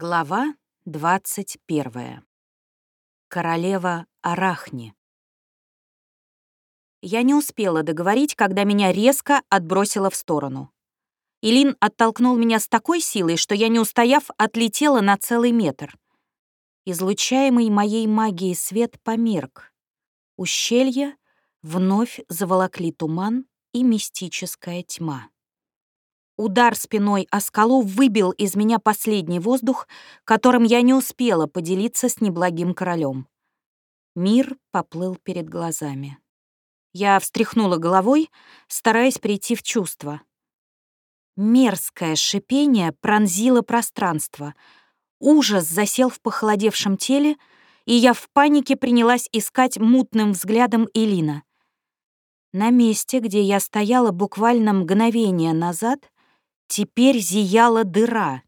Глава 21. Королева Арахни. Я не успела договорить, когда меня резко отбросило в сторону. Илин оттолкнул меня с такой силой, что я, не устояв, отлетела на целый метр. Излучаемый моей магией свет померк. Ущелье вновь заволокли туман и мистическая тьма. Удар спиной о скалу выбил из меня последний воздух, которым я не успела поделиться с неблагим королем. Мир поплыл перед глазами. Я встряхнула головой, стараясь прийти в чувство. Мерзкое шипение пронзило пространство. Ужас засел в похолодевшем теле, и я в панике принялась искать мутным взглядом Элина. На месте, где я стояла буквально мгновение назад, Теперь зияла дыра.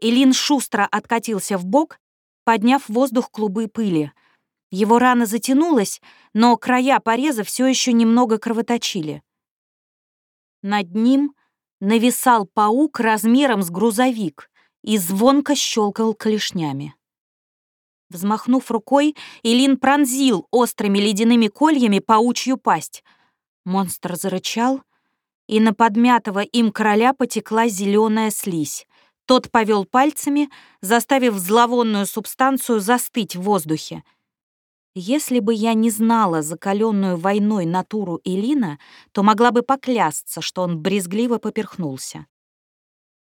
Илин шустро откатился в бок, подняв в воздух клубы пыли. Его рана затянулась, но края пореза все еще немного кровоточили. Над ним нависал паук размером с грузовик и звонко щелкал клешнями. Взмахнув рукой, Илин пронзил острыми ледяными кольями паучью пасть. Монстр зарычал — и на подмятого им короля потекла зеленая слизь. Тот повел пальцами, заставив зловонную субстанцию застыть в воздухе. Если бы я не знала закаленную войной натуру Элина, то могла бы поклясться, что он брезгливо поперхнулся.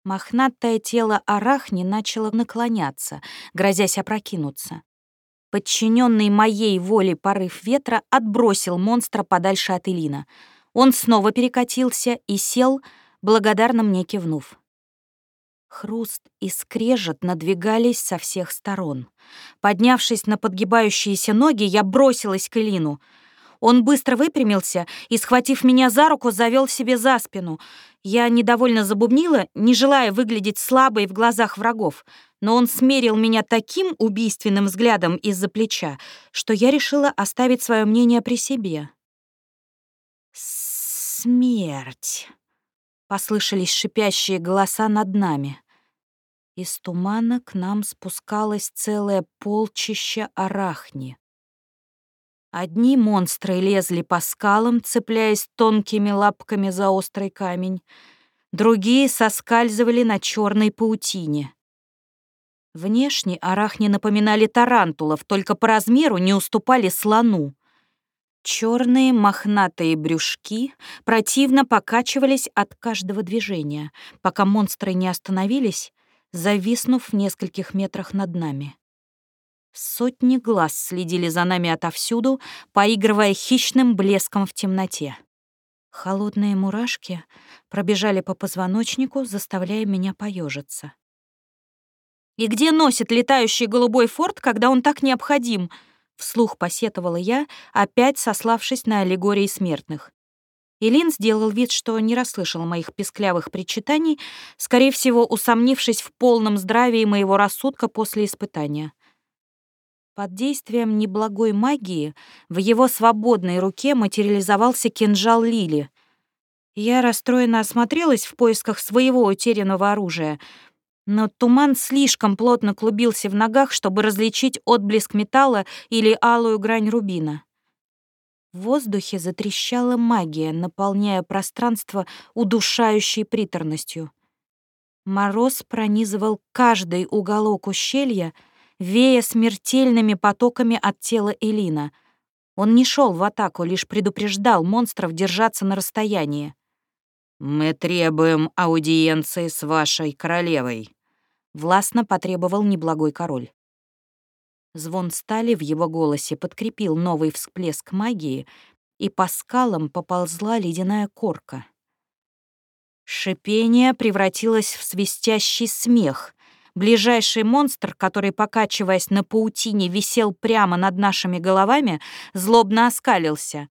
Мохнатое тело арахни начало наклоняться, грозясь опрокинуться. Подчиненный моей воле порыв ветра отбросил монстра подальше от Элина — он снова перекатился и сел, благодарно мне кивнув. Хруст и скрежет надвигались со всех сторон. Поднявшись на подгибающиеся ноги, я бросилась к Элину. Он быстро выпрямился и, схватив меня за руку, завел себе за спину. Я недовольно забубнила, не желая выглядеть слабой в глазах врагов, но он смерил меня таким убийственным взглядом из-за плеча, что я решила оставить свое мнение при себе. «Смерть!» — послышались шипящие голоса над нами. Из тумана к нам спускалось целое полчище арахни. Одни монстры лезли по скалам, цепляясь тонкими лапками за острый камень, другие соскальзывали на черной паутине. Внешне арахни напоминали тарантулов, только по размеру не уступали слону. Черные мохнатые брюшки противно покачивались от каждого движения, пока монстры не остановились, зависнув в нескольких метрах над нами. Сотни глаз следили за нами отовсюду, поигрывая хищным блеском в темноте. Холодные мурашки пробежали по позвоночнику, заставляя меня поежиться. «И где носит летающий голубой форт, когда он так необходим?» Вслух посетовала я, опять сославшись на аллегории смертных. Илин сделал вид, что не расслышал моих песклявых причитаний, скорее всего, усомнившись в полном здравии моего рассудка после испытания. Под действием неблагой магии в его свободной руке материализовался кинжал Лили. Я расстроенно осмотрелась в поисках своего утерянного оружия — но туман слишком плотно клубился в ногах, чтобы различить отблеск металла или алую грань рубина. В воздухе затрещала магия, наполняя пространство удушающей приторностью. Мороз пронизывал каждый уголок ущелья, вея смертельными потоками от тела Элина. Он не шел в атаку, лишь предупреждал монстров держаться на расстоянии. «Мы требуем аудиенции с вашей королевой», властно потребовал неблагой король. Звон стали в его голосе подкрепил новый всплеск магии, и по скалам поползла ледяная корка. Шипение превратилось в свистящий смех. Ближайший монстр, который, покачиваясь на паутине, висел прямо над нашими головами, злобно оскалился.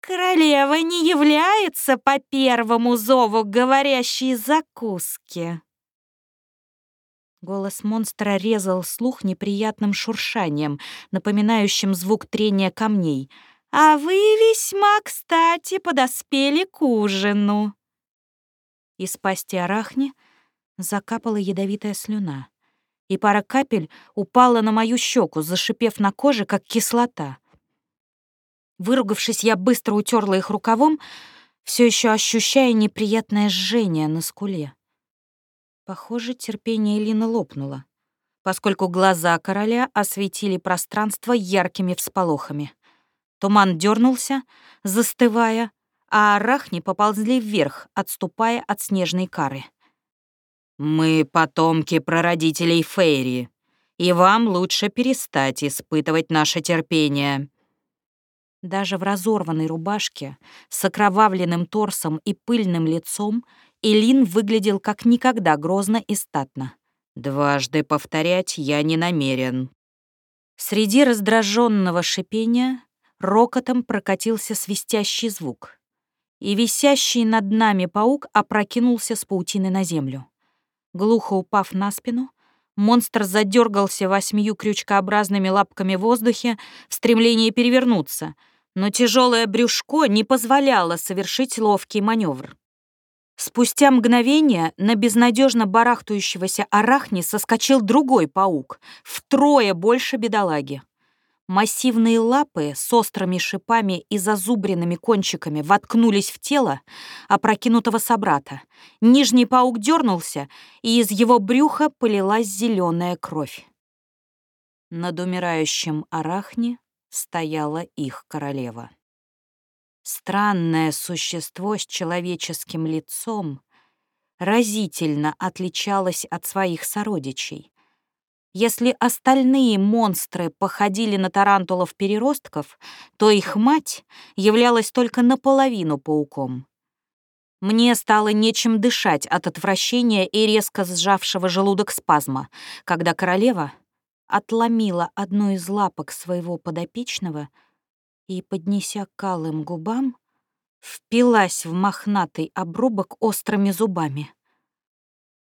«Королева не является по первому зову говорящей закуски!» Голос монстра резал слух неприятным шуршанием, напоминающим звук трения камней. «А вы весьма кстати подоспели к ужину!» Из пасти арахни закапала ядовитая слюна. и пара капель упала на мою щеку, зашипев на коже, как кислота. Выругавшись, я быстро утерла их рукавом, все еще ощущая неприятное жжение на скуле. Похоже, терпение Лины лопнуло, поскольку глаза короля осветили пространство яркими всполохами. Туман дернулся, застывая, а арахни поползли вверх, отступая от снежной кары. «Мы потомки прародителей Фейри, и вам лучше перестать испытывать наше терпение». Даже в разорванной рубашке, с окровавленным торсом и пыльным лицом Элин выглядел как никогда грозно и статно. «Дважды повторять я не намерен». Среди раздраженного шипения рокотом прокатился свистящий звук, и висящий над нами паук опрокинулся с паутины на землю. Глухо упав на спину, монстр задергался восьмию крючкообразными лапками в воздухе в стремлении перевернуться, но тяжелое брюшко не позволяло совершить ловкий маневр. Спустя мгновение на безнадежно барахтающегося арахни соскочил другой паук, втрое больше бедолаги. Массивные лапы с острыми шипами и зазубренными кончиками воткнулись в тело опрокинутого собрата. Нижний паук дернулся, и из его брюха полилась зеленая кровь. Над умирающим арахне стояла их королева. Странное существо с человеческим лицом разительно отличалось от своих сородичей. Если остальные монстры походили на тарантулов-переростков, то их мать являлась только наполовину пауком. Мне стало нечем дышать от отвращения и резко сжавшего желудок спазма, когда королева отломила одну из лапок своего подопечного и, поднеся к алым губам, впилась в мохнатый обрубок острыми зубами.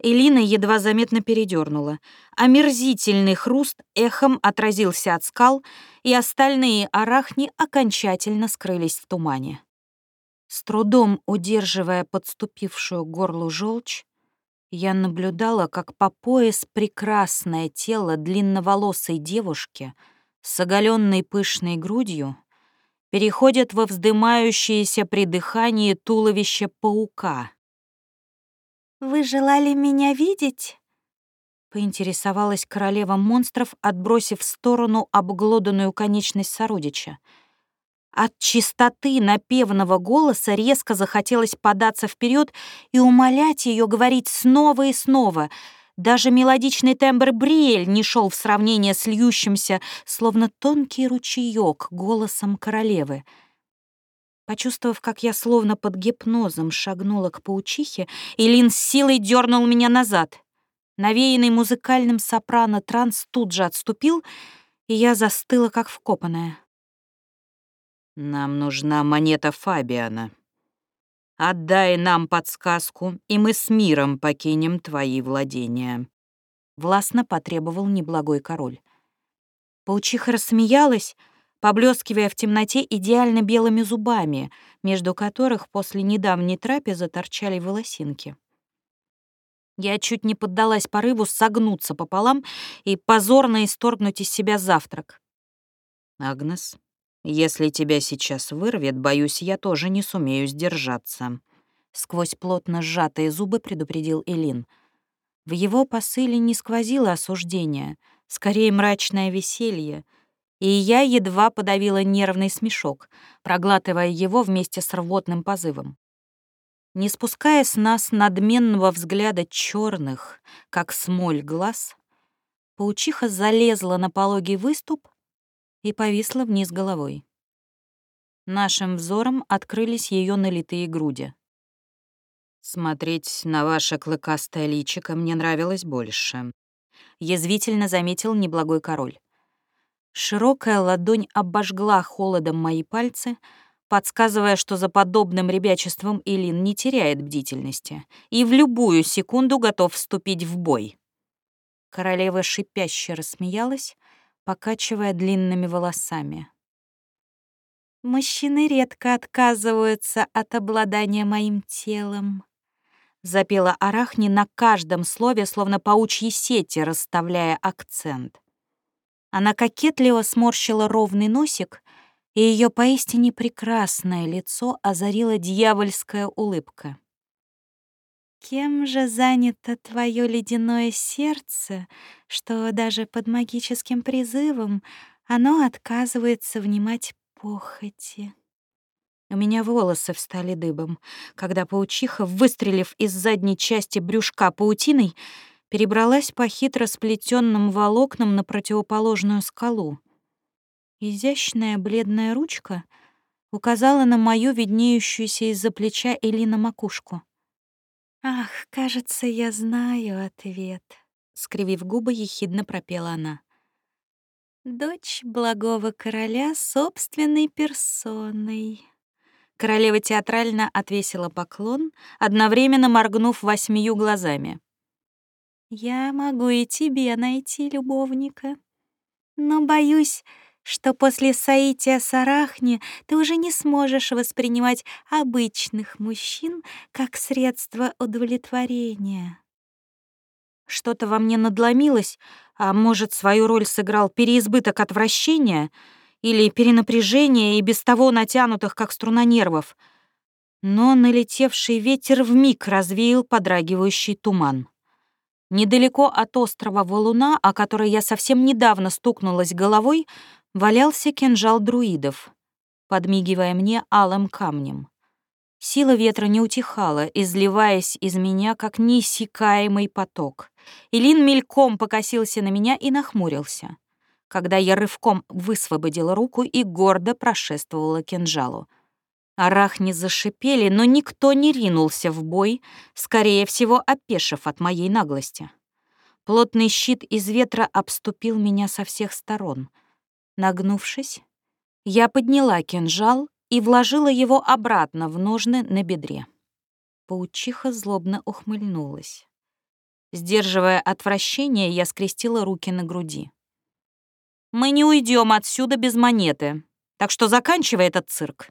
Элина едва заметно передернула. Омерзительный хруст эхом отразился от скал, и остальные арахни окончательно скрылись в тумане. С трудом удерживая подступившую горлу желчь, я наблюдала, как по пояс прекрасное тело длинноволосой девушки с оголенной пышной грудью переходит во вздымающееся при дыхании туловище паука — «Вы желали меня видеть?» Поинтересовалась королева монстров, отбросив в сторону обглоданную конечность сородича. От чистоты напевного голоса резко захотелось податься вперед и умолять ее говорить снова и снова. Даже мелодичный тембр Бриэль не шел в сравнение с льющимся, словно тонкий ручеек, голосом королевы — Почувствовав, как я словно под гипнозом шагнула к паучихе, Илин с силой дернул меня назад. Навеянный музыкальным сопрано транс тут же отступил, и я застыла, как вкопанная. «Нам нужна монета Фабиана. Отдай нам подсказку, и мы с миром покинем твои владения», — властно потребовал неблагой король. Паучиха рассмеялась, поблескивая в темноте идеально белыми зубами, между которых после недавней трапезы торчали волосинки. Я чуть не поддалась порыву согнуться пополам и позорно исторгнуть из себя завтрак. «Агнес, если тебя сейчас вырвет, боюсь, я тоже не сумею сдержаться», — сквозь плотно сжатые зубы предупредил Элин. В его посыле не сквозило осуждение, скорее мрачное веселье — и я едва подавила нервный смешок, проглатывая его вместе с рвотным позывом. Не спуская с нас надменного взгляда черных, как смоль глаз, паучиха залезла на пологий выступ и повисла вниз головой. Нашим взором открылись ее налитые груди. «Смотреть на ваше клыкастое личико мне нравилось больше», — язвительно заметил неблагой король. Широкая ладонь обожгла холодом мои пальцы, подсказывая, что за подобным ребячеством Илин не теряет бдительности и в любую секунду готов вступить в бой. Королева шипяще рассмеялась, покачивая длинными волосами. «Мужчины редко отказываются от обладания моим телом. запела Арахни на каждом слове, словно паучьи сети, расставляя акцент. Она кокетливо сморщила ровный носик, и ее поистине прекрасное лицо озарила дьявольская улыбка. «Кем же занято твое ледяное сердце, что даже под магическим призывом оно отказывается внимать похоти?» У меня волосы встали дыбом, когда паучиха, выстрелив из задней части брюшка паутиной, перебралась по хитро сплетенным волокнам на противоположную скалу. Изящная бледная ручка указала на мою виднеющуюся из-за плеча Элина макушку. «Ах, кажется, я знаю ответ», — скривив губы, ехидно пропела она. «Дочь благого короля собственной персоной». Королева театрально отвесила поклон, одновременно моргнув восьмию глазами. «Я могу и тебе найти любовника, но боюсь, что после соития с Арахни ты уже не сможешь воспринимать обычных мужчин как средство удовлетворения». Что-то во мне надломилось, а может, свою роль сыграл переизбыток отвращения — или перенапряжение и без того натянутых, как струна нервов. Но налетевший ветер вмиг развеял подрагивающий туман. Недалеко от острова Валуна, о которой я совсем недавно стукнулась головой, валялся кинжал друидов, подмигивая мне алым камнем. Сила ветра не утихала, изливаясь из меня, как неиссякаемый поток. Илин мельком покосился на меня и нахмурился когда я рывком высвободила руку и гордо прошествовала кинжалу. Арахни зашипели, но никто не ринулся в бой, скорее всего, опешив от моей наглости. Плотный щит из ветра обступил меня со всех сторон. Нагнувшись, я подняла кинжал и вложила его обратно в ножны на бедре. Паучиха злобно ухмыльнулась. Сдерживая отвращение, я скрестила руки на груди. Мы не уйдем отсюда без монеты, так что заканчивай этот цирк.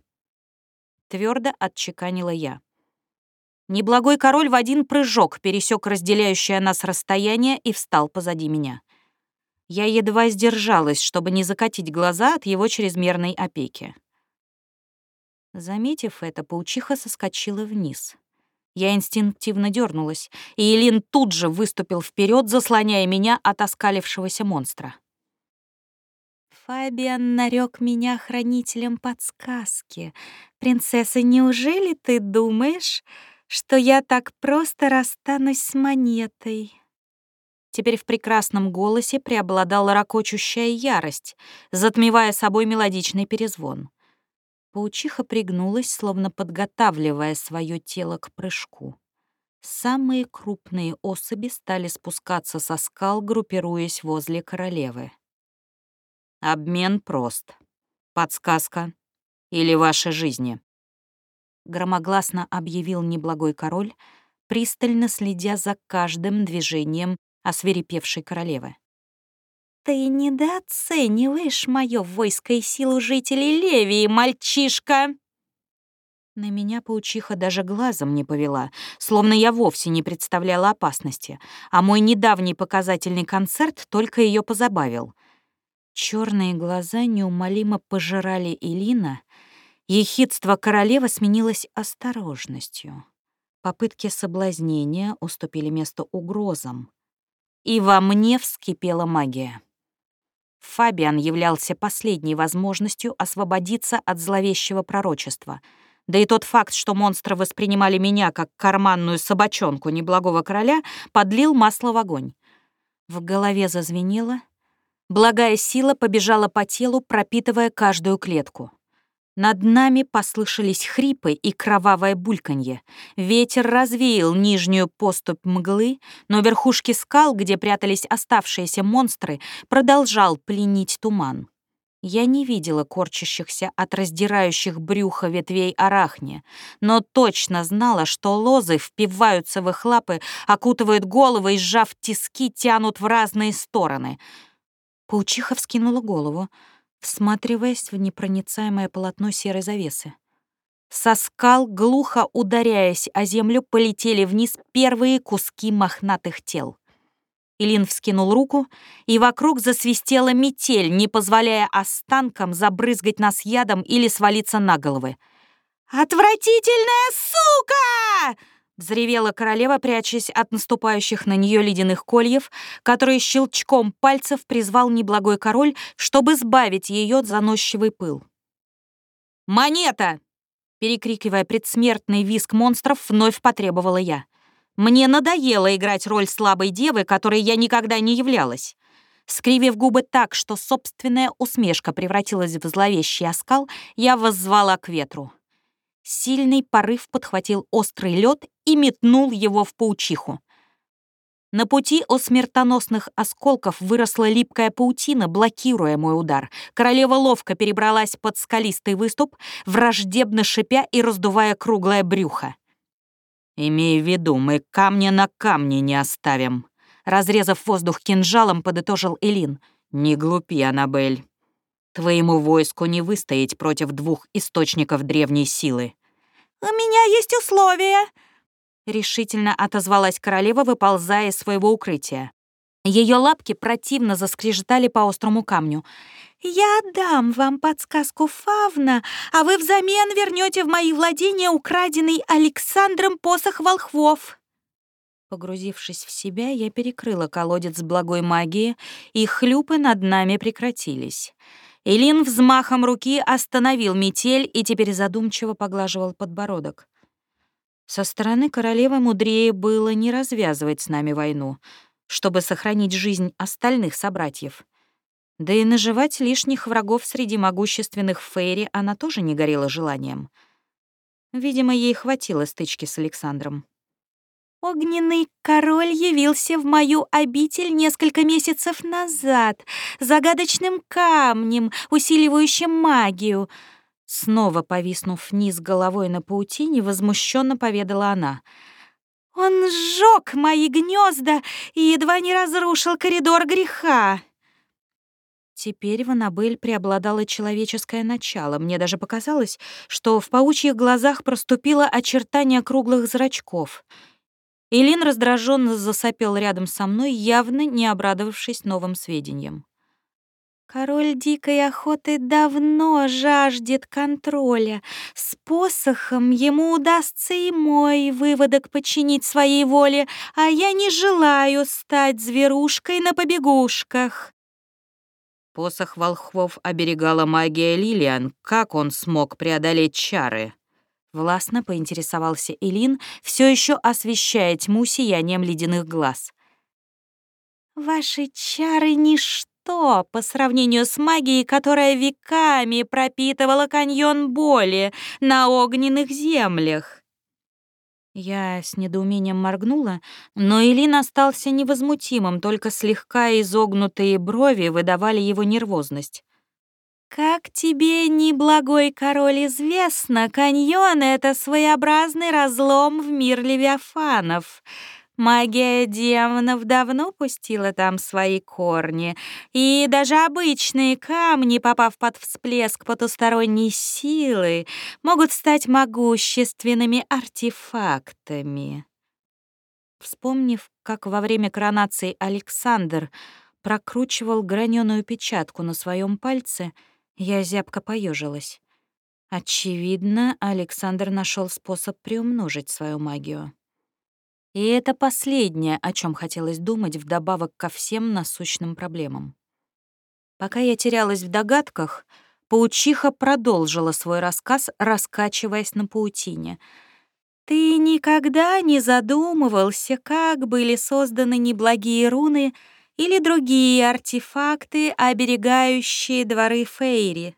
Твердо отчеканила я. Неблагой король в один прыжок пересек разделяющее нас расстояние и встал позади меня. Я едва сдержалась, чтобы не закатить глаза от его чрезмерной опеки. Заметив это, паучиха соскочила вниз. Я инстинктивно дернулась, и Элин тут же выступил вперед, заслоняя меня от оскалившегося монстра. Фабиан нарек меня хранителем подсказки. Принцесса, неужели ты думаешь, что я так просто расстанусь с монетой?» Теперь в прекрасном голосе преобладала ракочущая ярость, затмевая собой мелодичный перезвон. Паучиха пригнулась, словно подготавливая свое тело к прыжку. Самые крупные особи стали спускаться со скал, группируясь возле королевы. Обмен прост. Подсказка или ваши жизни. Громогласно объявил неблагой король, пристально следя за каждым движением освирепевшей королевы. «Ты недооцениваешь мое войско и силу жителей Левии, мальчишка!» На меня паучиха даже глазом не повела, словно я вовсе не представляла опасности, а мой недавний показательный концерт только ее позабавил — Черные глаза неумолимо пожирали Илина, ехидство королевы сменилось осторожностью. Попытки соблазнения уступили место угрозам. И во мне вскипела магия. Фабиан являлся последней возможностью освободиться от зловещего пророчества. Да и тот факт, что монстры воспринимали меня как карманную собачонку неблагого короля, подлил масло в огонь. В голове зазвенело, Благая сила побежала по телу, пропитывая каждую клетку. Над нами послышались хрипы и кровавое бульканье. Ветер развеял нижнюю поступь мглы, но верхушки скал, где прятались оставшиеся монстры, продолжал пленить туман. Я не видела корчащихся от раздирающих брюха ветвей арахни, но точно знала, что лозы впиваются в их лапы, окутывают головы и, сжав тиски, тянут в разные стороны — Паучиха вскинула голову, всматриваясь в непроницаемое полотно серой завесы. Со скал, глухо ударяясь о землю, полетели вниз первые куски мохнатых тел. Илин вскинул руку, и вокруг засвистела метель, не позволяя останкам забрызгать нас ядом или свалиться на головы. «Отвратительная сука!» — взревела королева, прячась от наступающих на нее ледяных кольев, которые щелчком пальцев призвал неблагой король, чтобы сбавить ее заносчивый пыл. «Монета!» — перекрикивая предсмертный визг монстров, вновь потребовала я. Мне надоело играть роль слабой девы, которой я никогда не являлась. Скривив губы так, что собственная усмешка превратилась в зловещий оскал, я воззвала к ветру. Сильный порыв подхватил острый лед и метнул его в паучиху. На пути у смертоносных осколков выросла липкая паутина, блокируя мой удар. Королева ловко перебралась под скалистый выступ, враждебно шипя и раздувая круглое брюхо. «Имей в виду, мы камня на камне не оставим», — разрезав воздух кинжалом, подытожил Элин. «Не глупи, Аннабель. Твоему войску не выстоять против двух источников древней силы». «У меня есть условия», — решительно отозвалась королева, выползая из своего укрытия. Ее лапки противно заскрежетали по острому камню. «Я отдам вам подсказку Фавна, а вы взамен вернете в мои владения украденный Александром посох волхвов». Погрузившись в себя, я перекрыла колодец благой магии, и хлюпы над нами прекратились. Элин взмахом руки остановил метель и теперь задумчиво поглаживал подбородок. Со стороны королевы мудрее было не развязывать с нами войну, чтобы сохранить жизнь остальных собратьев. Да и наживать лишних врагов среди могущественных Фейри она тоже не горела желанием. Видимо, ей хватило стычки с Александром. Огненный король явился в мою обитель несколько месяцев назад, загадочным камнем, усиливающим магию. Снова повиснув вниз головой на паутине, возмущенно поведала она. Он сжег мои гнезда и едва не разрушил коридор греха. Теперь в Аннабель преобладало человеческое начало. Мне даже показалось, что в паучьих глазах проступило очертание круглых зрачков. Илин раздраженно засопел рядом со мной, явно не обрадовавшись новым сведениям. Король дикой охоты давно жаждет контроля. С посохом ему удастся и мой выводок подчинить своей воле, а я не желаю стать зверушкой на побегушках. Посох волхвов оберегала магия Лилиан. Как он смог преодолеть чары? Властно поинтересовался Элин, все еще освещая тьму сиянием ледяных глаз. «Ваши чары — ничто по сравнению с магией, которая веками пропитывала каньон боли на огненных землях. Я с недоумением моргнула, но Илин остался невозмутимым, только слегка изогнутые брови выдавали его нервозность. «Как тебе, неблагой король, известно, каньон — это своеобразный разлом в мир левиафанов. Магия демонов давно пустила там свои корни, и даже обычные камни, попав под всплеск потусторонней силы, могут стать могущественными артефактами. Вспомнив, как во время коронации Александр прокручивал граненую печатку на своем пальце, я зябко поежилась. Очевидно, Александр нашел способ приумножить свою магию. И это последнее, о чем хотелось думать вдобавок ко всем насущным проблемам. Пока я терялась в догадках, паучиха продолжила свой рассказ, раскачиваясь на паутине. «Ты никогда не задумывался, как были созданы неблагие руны или другие артефакты, оберегающие дворы Фейри?»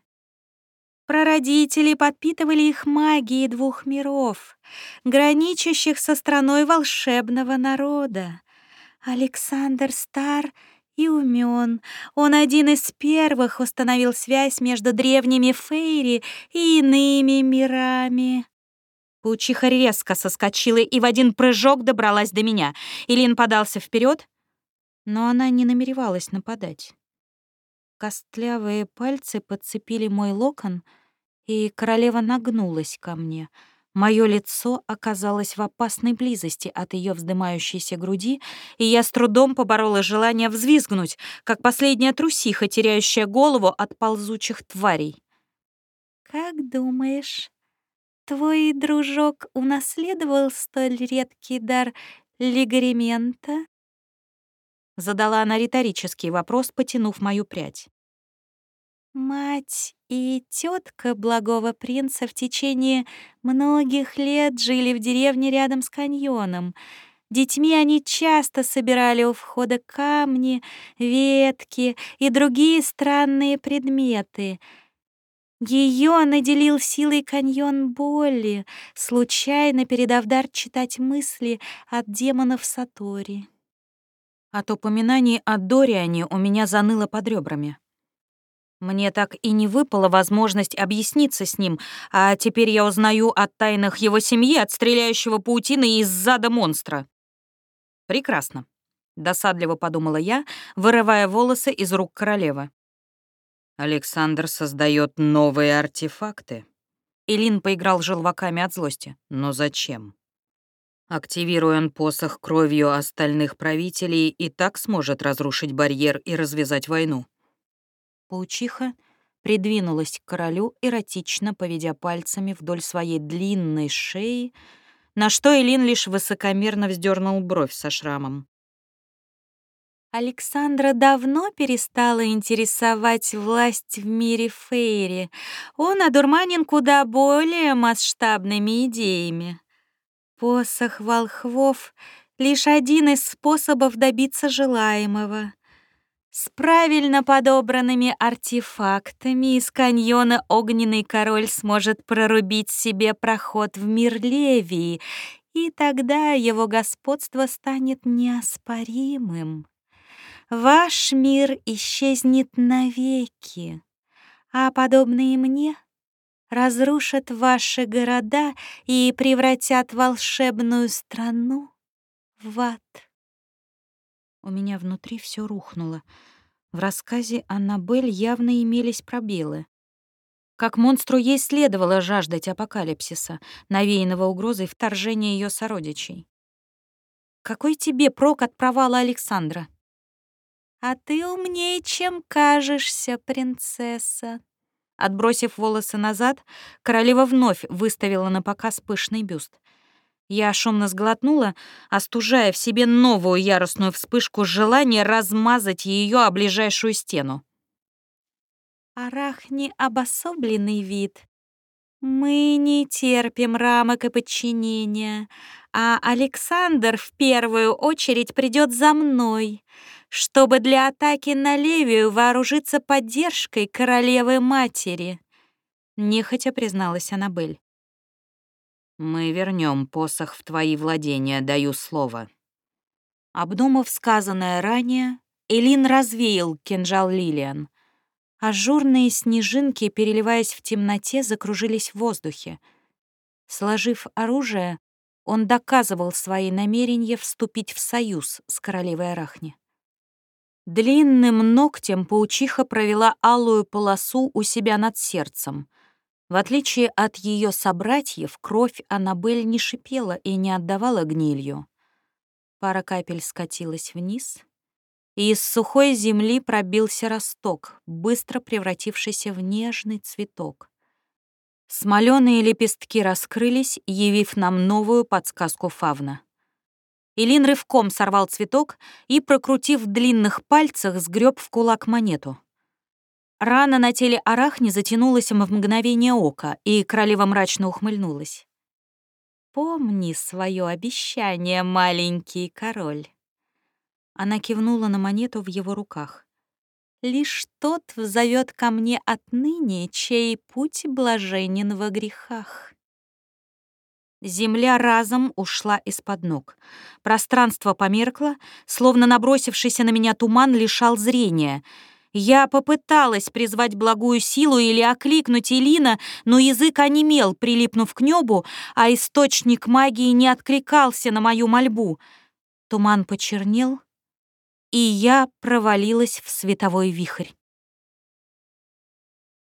Прародители подпитывали их магией двух миров, граничащих со страной волшебного народа. Александр стар и умен. Он один из первых установил связь между древними Фейри и иными мирами. Паучиха резко соскочила и в один прыжок добралась до меня. Илин подался вперед, но она не намеревалась нападать. Костлявые пальцы подцепили мой локон — и королева нагнулась ко мне. Мое лицо оказалось в опасной близости от ее вздымающейся груди, и я с трудом поборола желание взвизгнуть, как последняя трусиха, теряющая голову от ползучих тварей. «Как думаешь, твой дружок унаследовал столь редкий дар лигаремента?» Задала она риторический вопрос, потянув мою прядь. Мать и тетка благого принца в течение многих лет жили в деревне рядом с каньоном. Детьми они часто собирали у входа камни, ветки и другие странные предметы. Ее наделил силой каньон боли, случайно передав дар читать мысли от демонов Сатори. От упоминаний о Дориане у меня заныло под ребрами. Мне так и не выпала возможность объясниться с ним, а теперь я узнаю о тайнах его семьи от стреляющего паутины из зада монстра. Прекрасно, досадливо подумала я, вырывая волосы из рук королевы. Александр создает новые артефакты. Илин поиграл желваками от злости. Но зачем? Активируя посох кровью остальных правителей, и так сможет разрушить барьер и развязать войну. Паучиха придвинулась к королю, эротично поведя пальцами вдоль своей длинной шеи, на что Элин лишь высокомерно вздернул бровь со шрамом. Александра давно перестала интересовать власть в мире Фейри. Он одурманен куда более масштабными идеями. Посох волхвов — лишь один из способов добиться желаемого. С правильно подобранными артефактами из каньона Огненный Король сможет прорубить себе проход в мир Левии, и тогда его господство станет неоспоримым. Ваш мир исчезнет навеки, а подобные мне разрушат ваши города и превратят волшебную страну в ад. У меня внутри все рухнуло. В рассказе Аннабель явно имелись пробелы. Как монстру ей следовало жаждать апокалипсиса, навеянного угрозой вторжения ее сородичей. Какой тебе прок от провала Александра? А ты умнее, чем кажешься, принцесса. Отбросив волосы назад, королева вновь выставила на показ пышный бюст. Я шумно сглотнула, остужая в себе новую яростную вспышку желания размазать ее о ближайшую стену. Арахни — обособленный вид. Мы не терпим рамок и подчинения, а Александр в первую очередь придет за мной, чтобы для атаки на Левию вооружиться поддержкой королевы-матери. Нехотя призналась Аннабель. Мы вернем посох в твои владения, даю слово. Обдумав сказанное ранее, Элин развеял кинжал Лилиан. Ажурные снежинки, переливаясь в темноте, закружились в воздухе. Сложив оружие, он доказывал свои намерения вступить в союз с королевой Арахни. Длинным ногтем паучиха провела алую полосу у себя над сердцем — в отличие от ее собратьев, кровь Аннабель не шипела и не отдавала гнилью. Пара капель скатилась вниз, и из сухой земли пробился росток, быстро превратившийся в нежный цветок. Смоленые лепестки раскрылись, явив нам новую подсказку фавна. Илин рывком сорвал цветок и, прокрутив в длинных пальцах, сгреб в кулак монету. Рана на теле арахни затянулась в мгновение ока, и королева мрачно ухмыльнулась. «Помни свое обещание, маленький король». Она кивнула на монету в его руках. «Лишь тот взовет ко мне отныне, чей путь блаженен во грехах». Земля разом ушла из-под ног. Пространство померкло, словно набросившийся на меня туман лишал зрения — я попыталась призвать благую силу или окликнуть Элина, но язык онемел, прилипнув к небу, а источник магии не откликался на мою мольбу. Туман почернел, и я провалилась в световой вихрь.